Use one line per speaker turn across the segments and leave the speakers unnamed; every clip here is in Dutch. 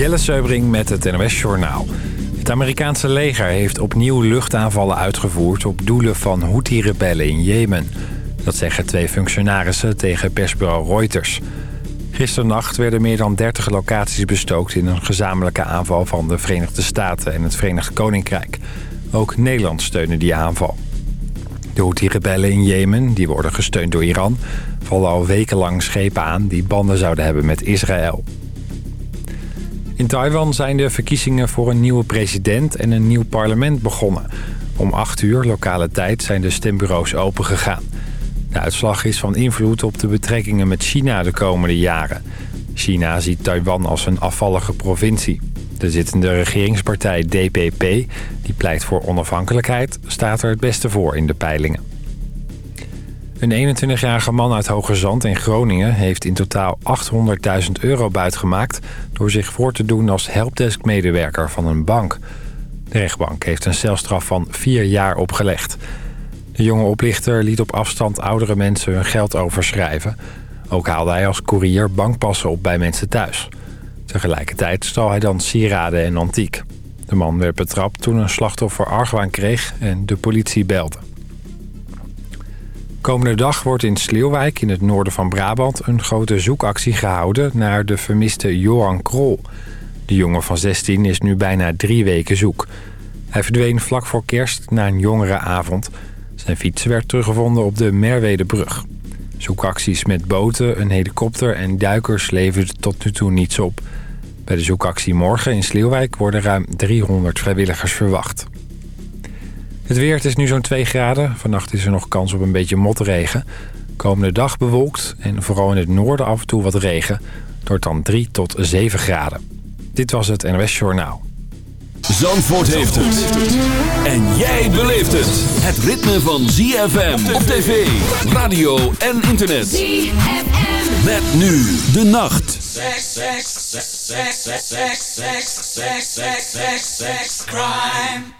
Jelle Seubring met het NOS Journaal. Het Amerikaanse leger heeft opnieuw luchtaanvallen uitgevoerd... op doelen van Houthi-rebellen in Jemen. Dat zeggen twee functionarissen tegen persbureau Reuters. Gisternacht werden meer dan 30 locaties bestookt... in een gezamenlijke aanval van de Verenigde Staten en het Verenigd Koninkrijk. Ook Nederland steunde die aanval. De Houthi-rebellen in Jemen, die worden gesteund door Iran... vallen al wekenlang schepen aan die banden zouden hebben met Israël. In Taiwan zijn de verkiezingen voor een nieuwe president en een nieuw parlement begonnen. Om 8 uur lokale tijd zijn de stembureaus opengegaan. De uitslag is van invloed op de betrekkingen met China de komende jaren. China ziet Taiwan als een afvallige provincie. De zittende regeringspartij DPP, die pleit voor onafhankelijkheid... staat er het beste voor in de peilingen. Een 21-jarige man uit Hogerzand in Groningen heeft in totaal 800.000 euro buitgemaakt... door zich voor te doen als helpdesk-medewerker van een bank. De rechtbank heeft een celstraf van vier jaar opgelegd. De jonge oplichter liet op afstand oudere mensen hun geld overschrijven. Ook haalde hij als koerier bankpassen op bij mensen thuis. Tegelijkertijd stal hij dan sieraden en antiek. De man werd betrapt toen een slachtoffer argwaan kreeg en de politie belde. Komende dag wordt in Sleeuwijk in het noorden van Brabant... een grote zoekactie gehouden naar de vermiste Johan Krol. De jongen van 16 is nu bijna drie weken zoek. Hij verdween vlak voor kerst na een jongerenavond. Zijn fiets werd teruggevonden op de Merwedebrug. Zoekacties met boten, een helikopter en duikers leverden tot nu toe niets op. Bij de zoekactie morgen in Sleeuwijk worden ruim 300 vrijwilligers verwacht. Het weer, het is nu zo'n 2 graden. Vannacht is er nog kans op een beetje motregen. Komende dag bewolkt en vooral in het noorden af en toe wat regen. Door dan 3 tot 7 graden. Dit was het NOS Journaal.
Zandvoort heeft het. En jij beleeft het. Het ritme van ZFM op tv, radio en internet. ZFM. Met nu de nacht. Sex, sex, sex, sex, sex, sex, sex, sex, sex, sex, sex, crime.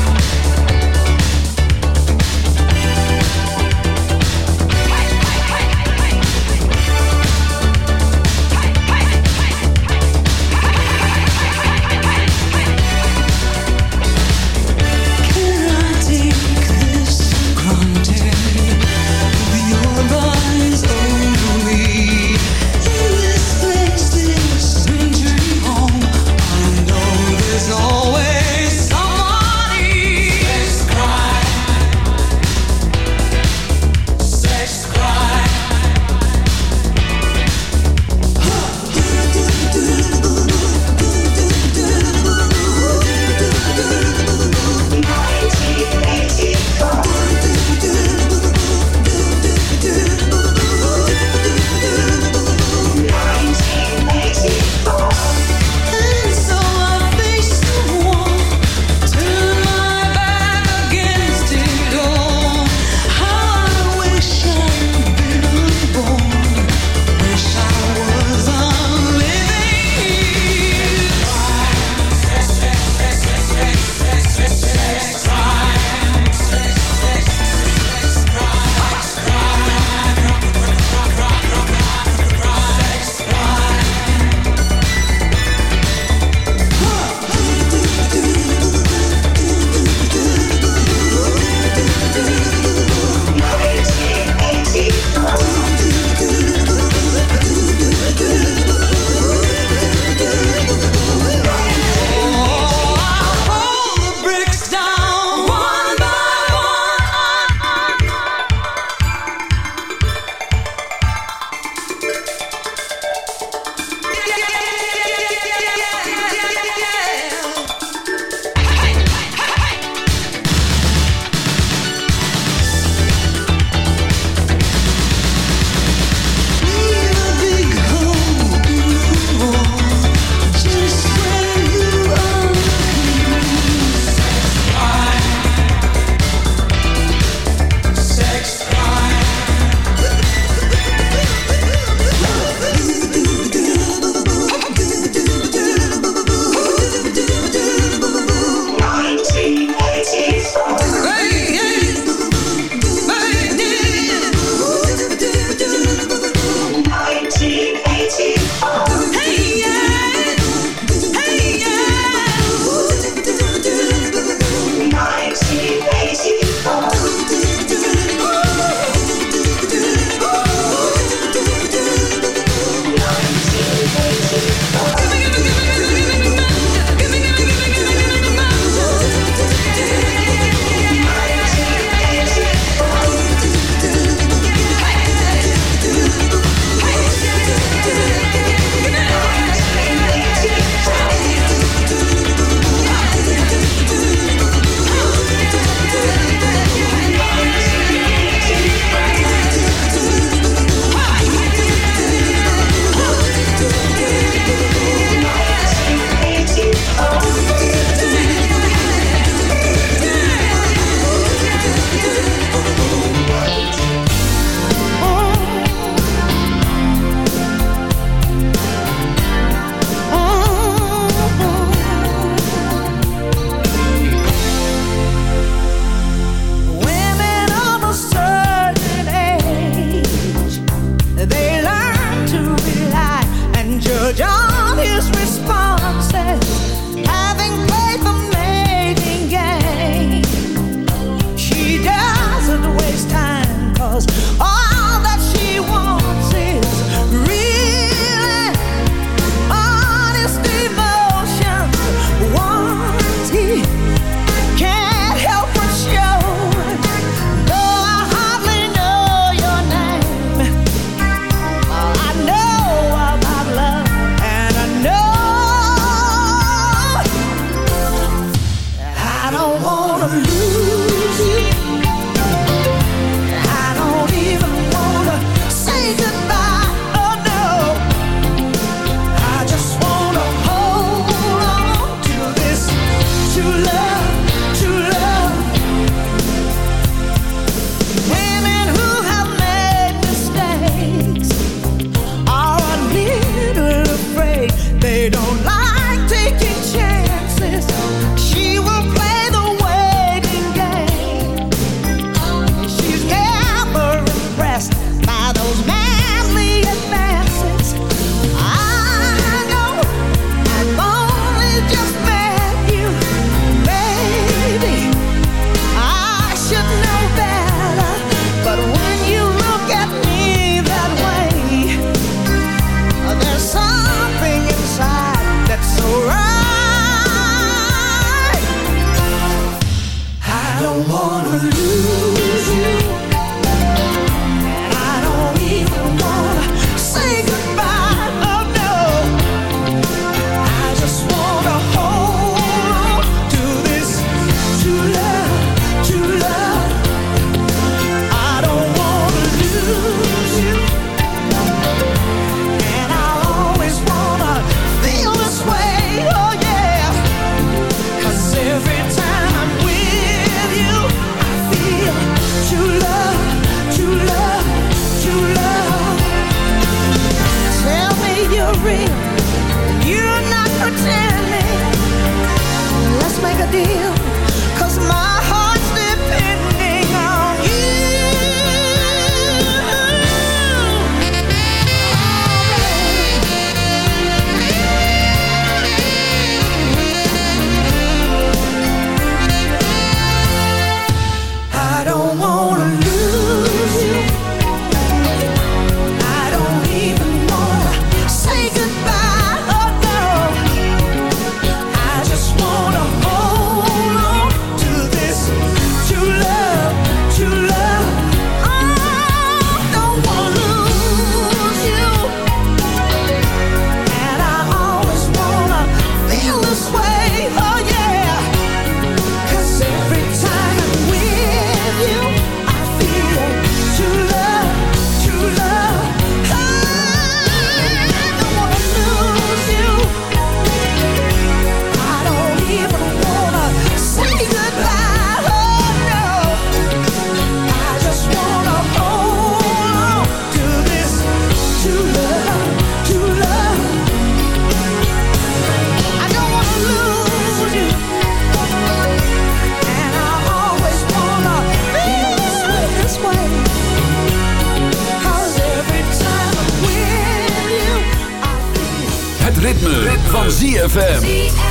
ZFM.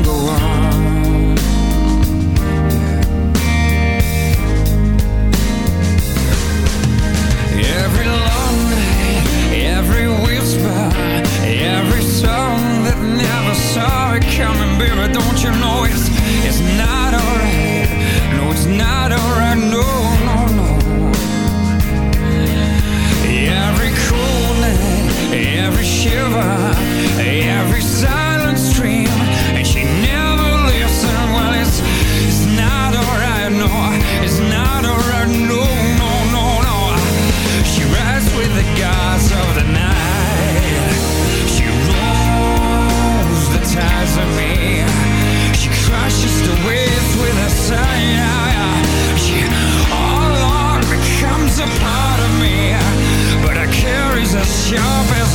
it coming, baby, don't you know it's, it's not alright, no, it's not alright, no, no, no. Every cold night, every shiver, every sigh sharp as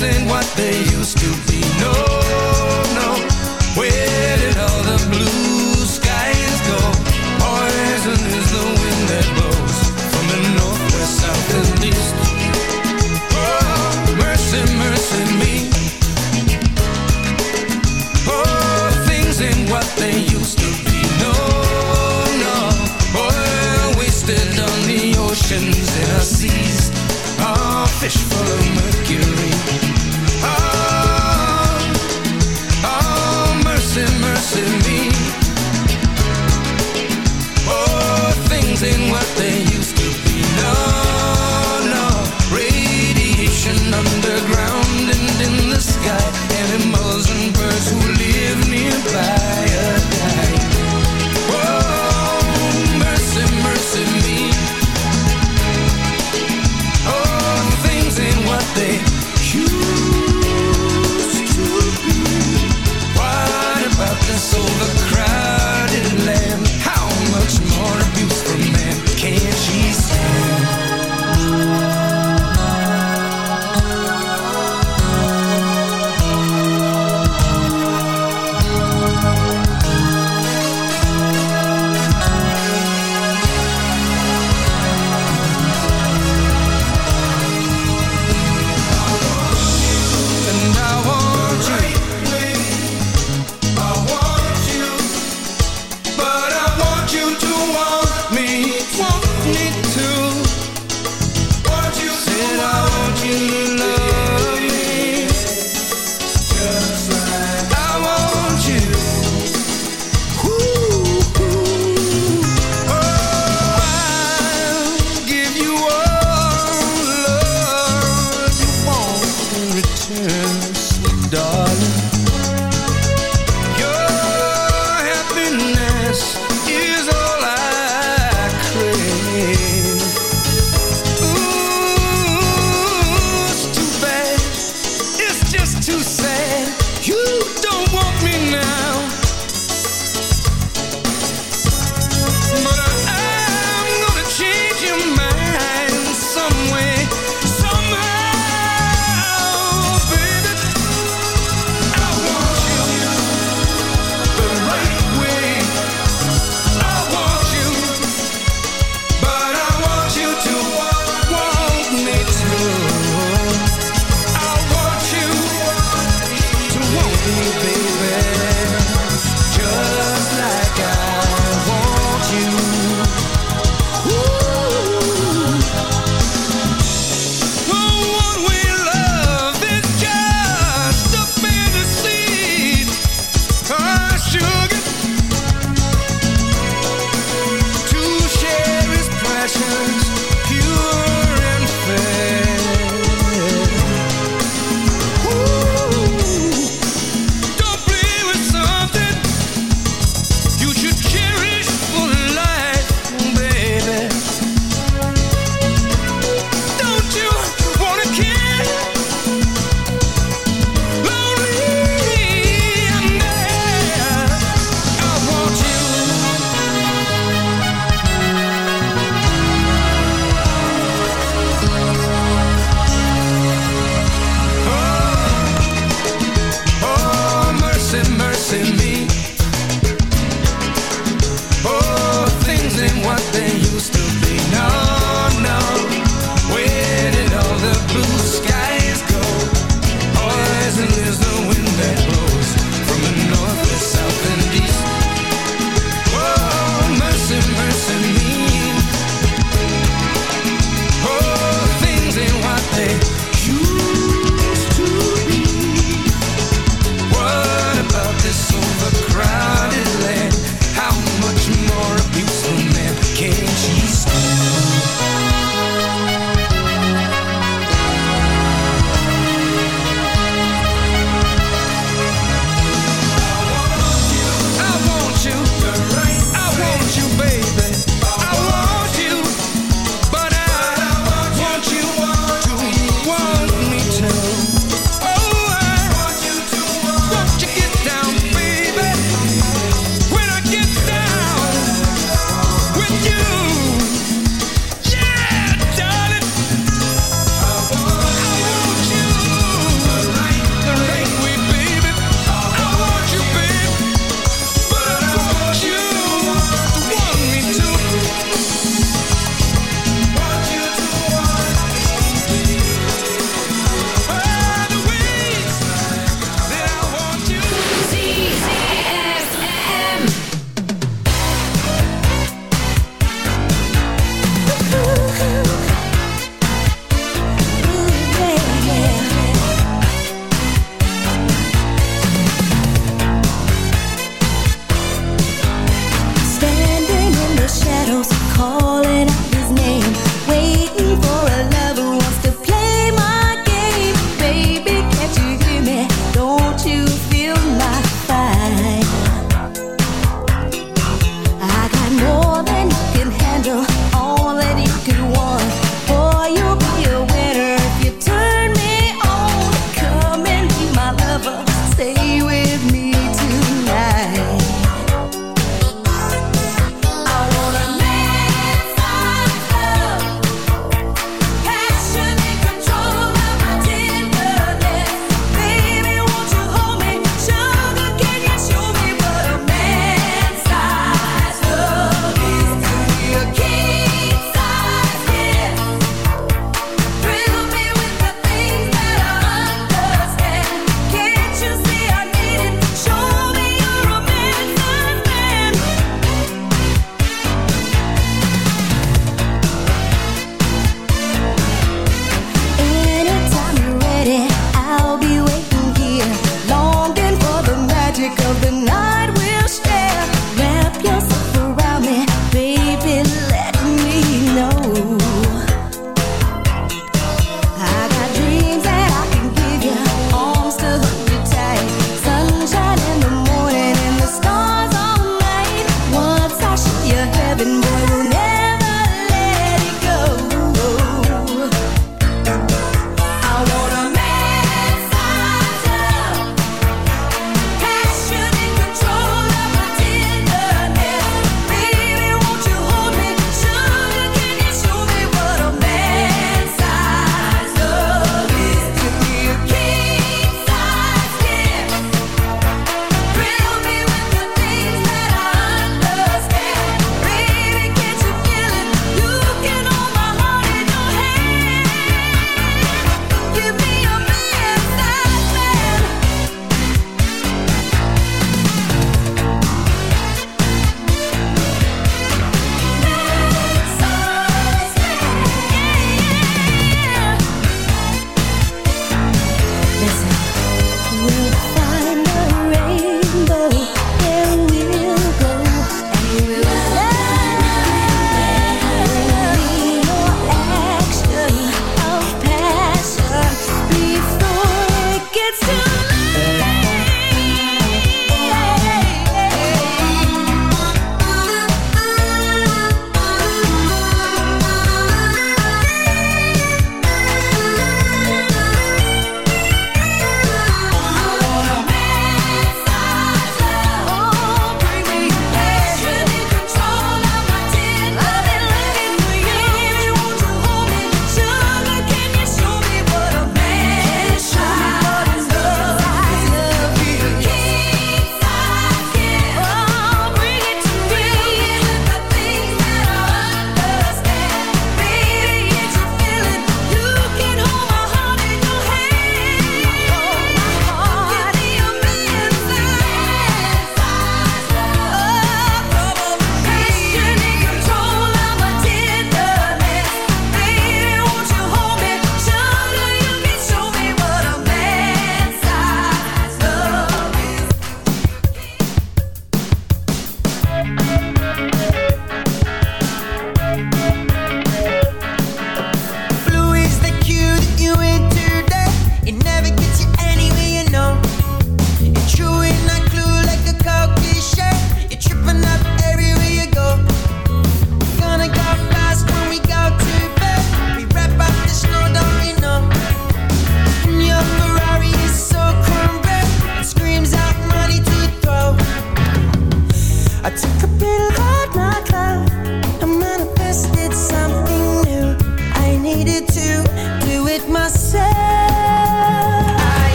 losing what they used to be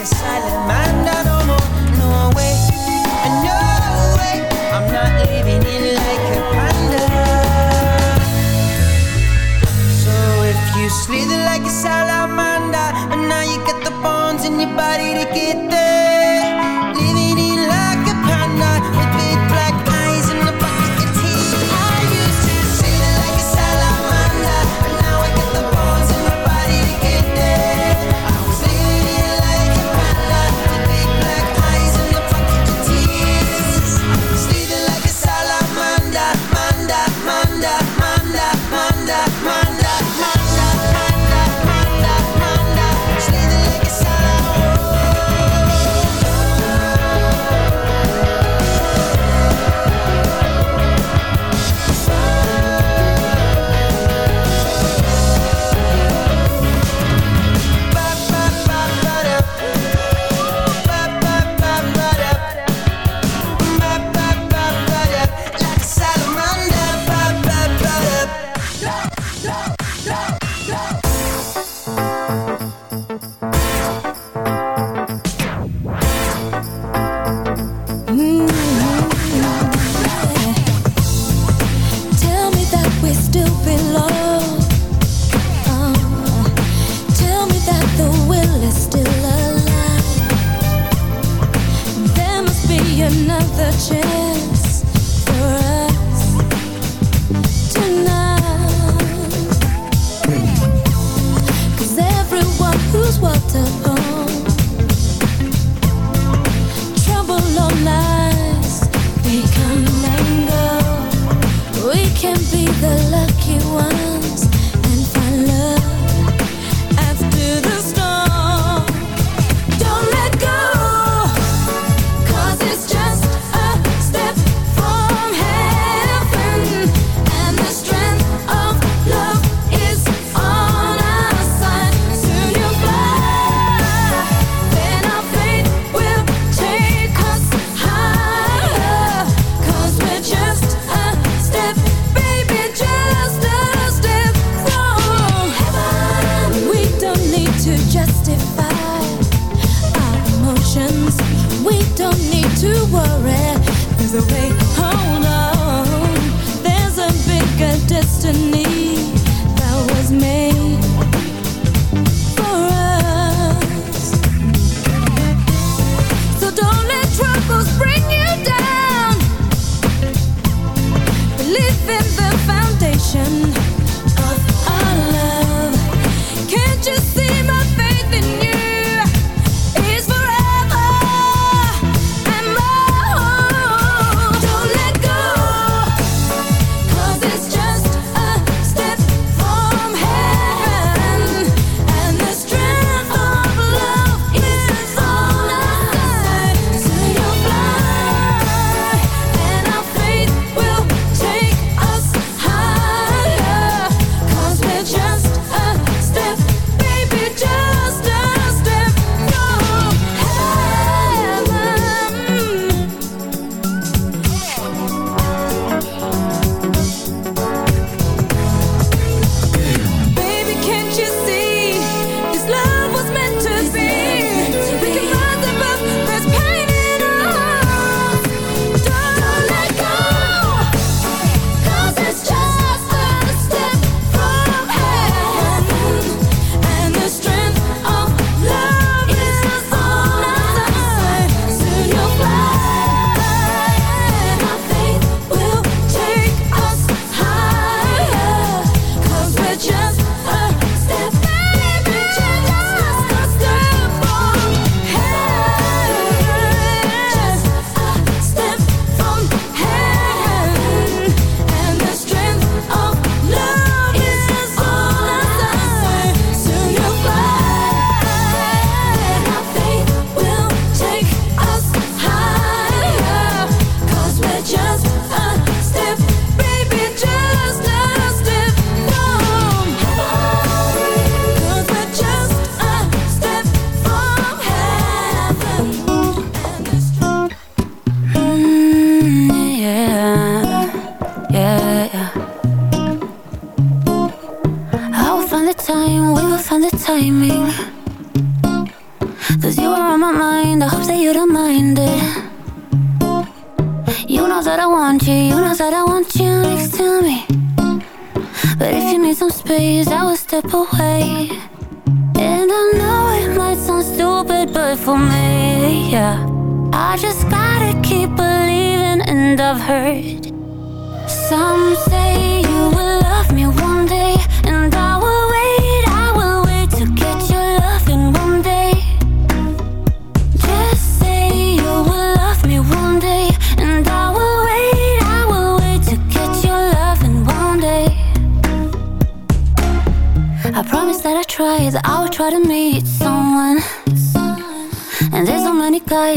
like a silent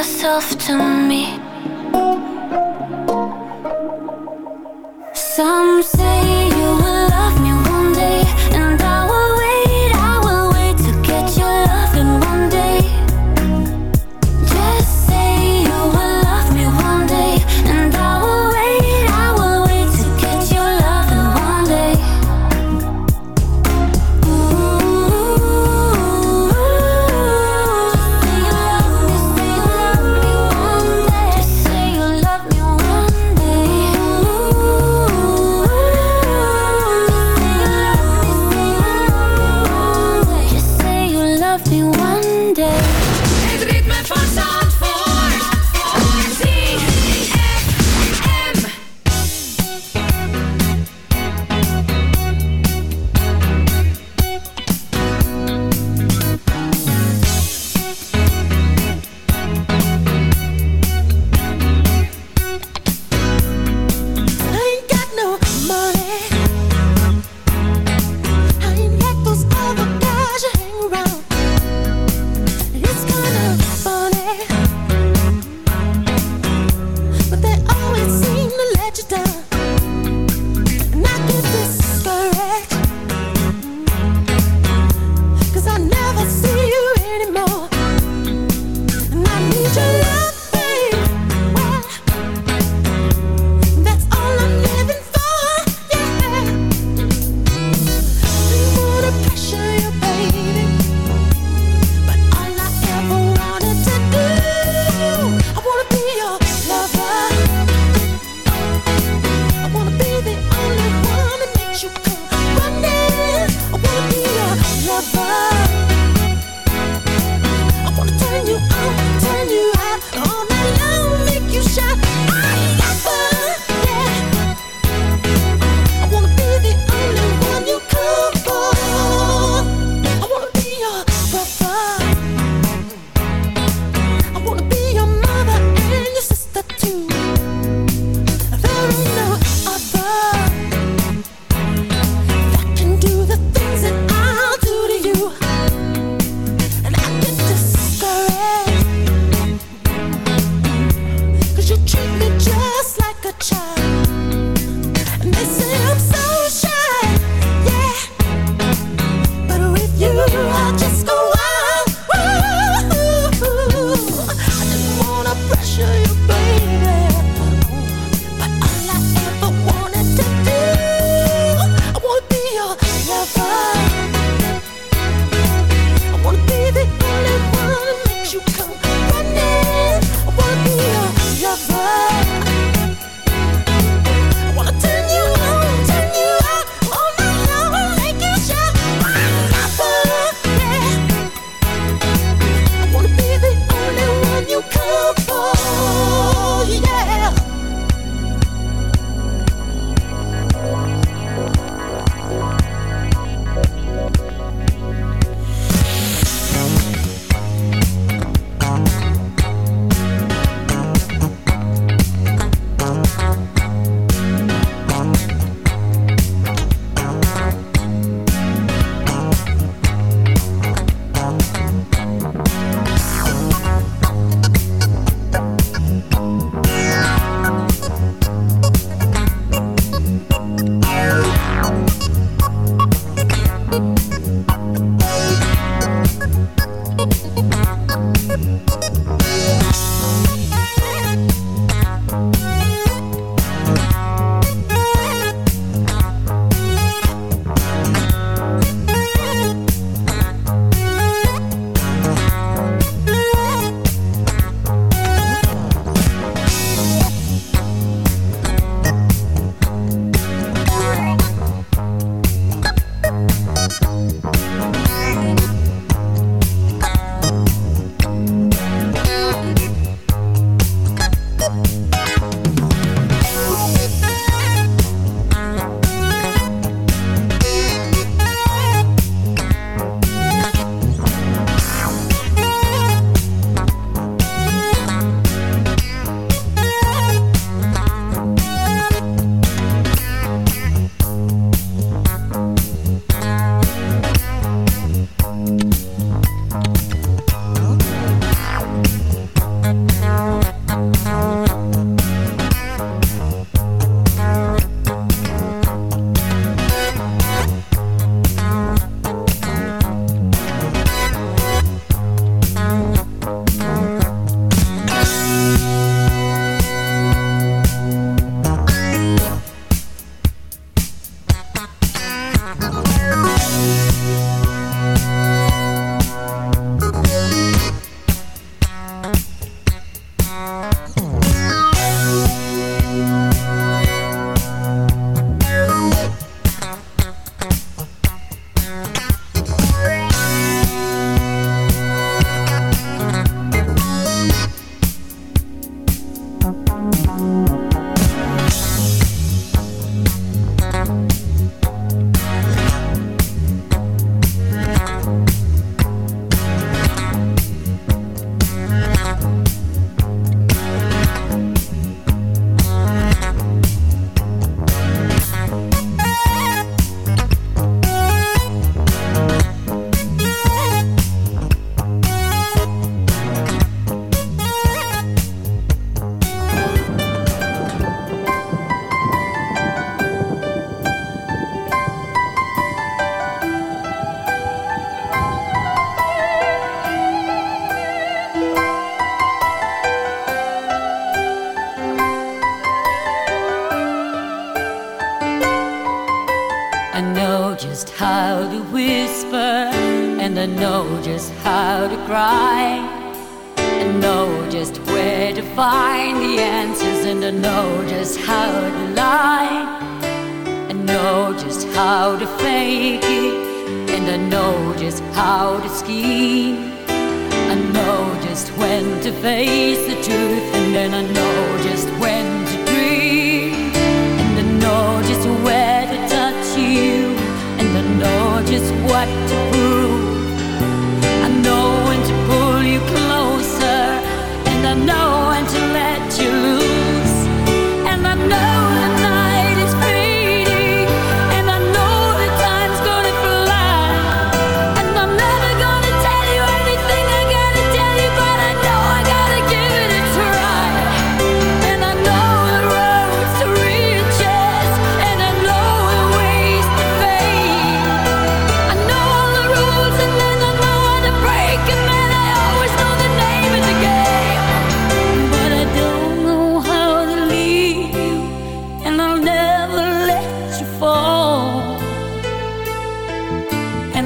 yourself to me.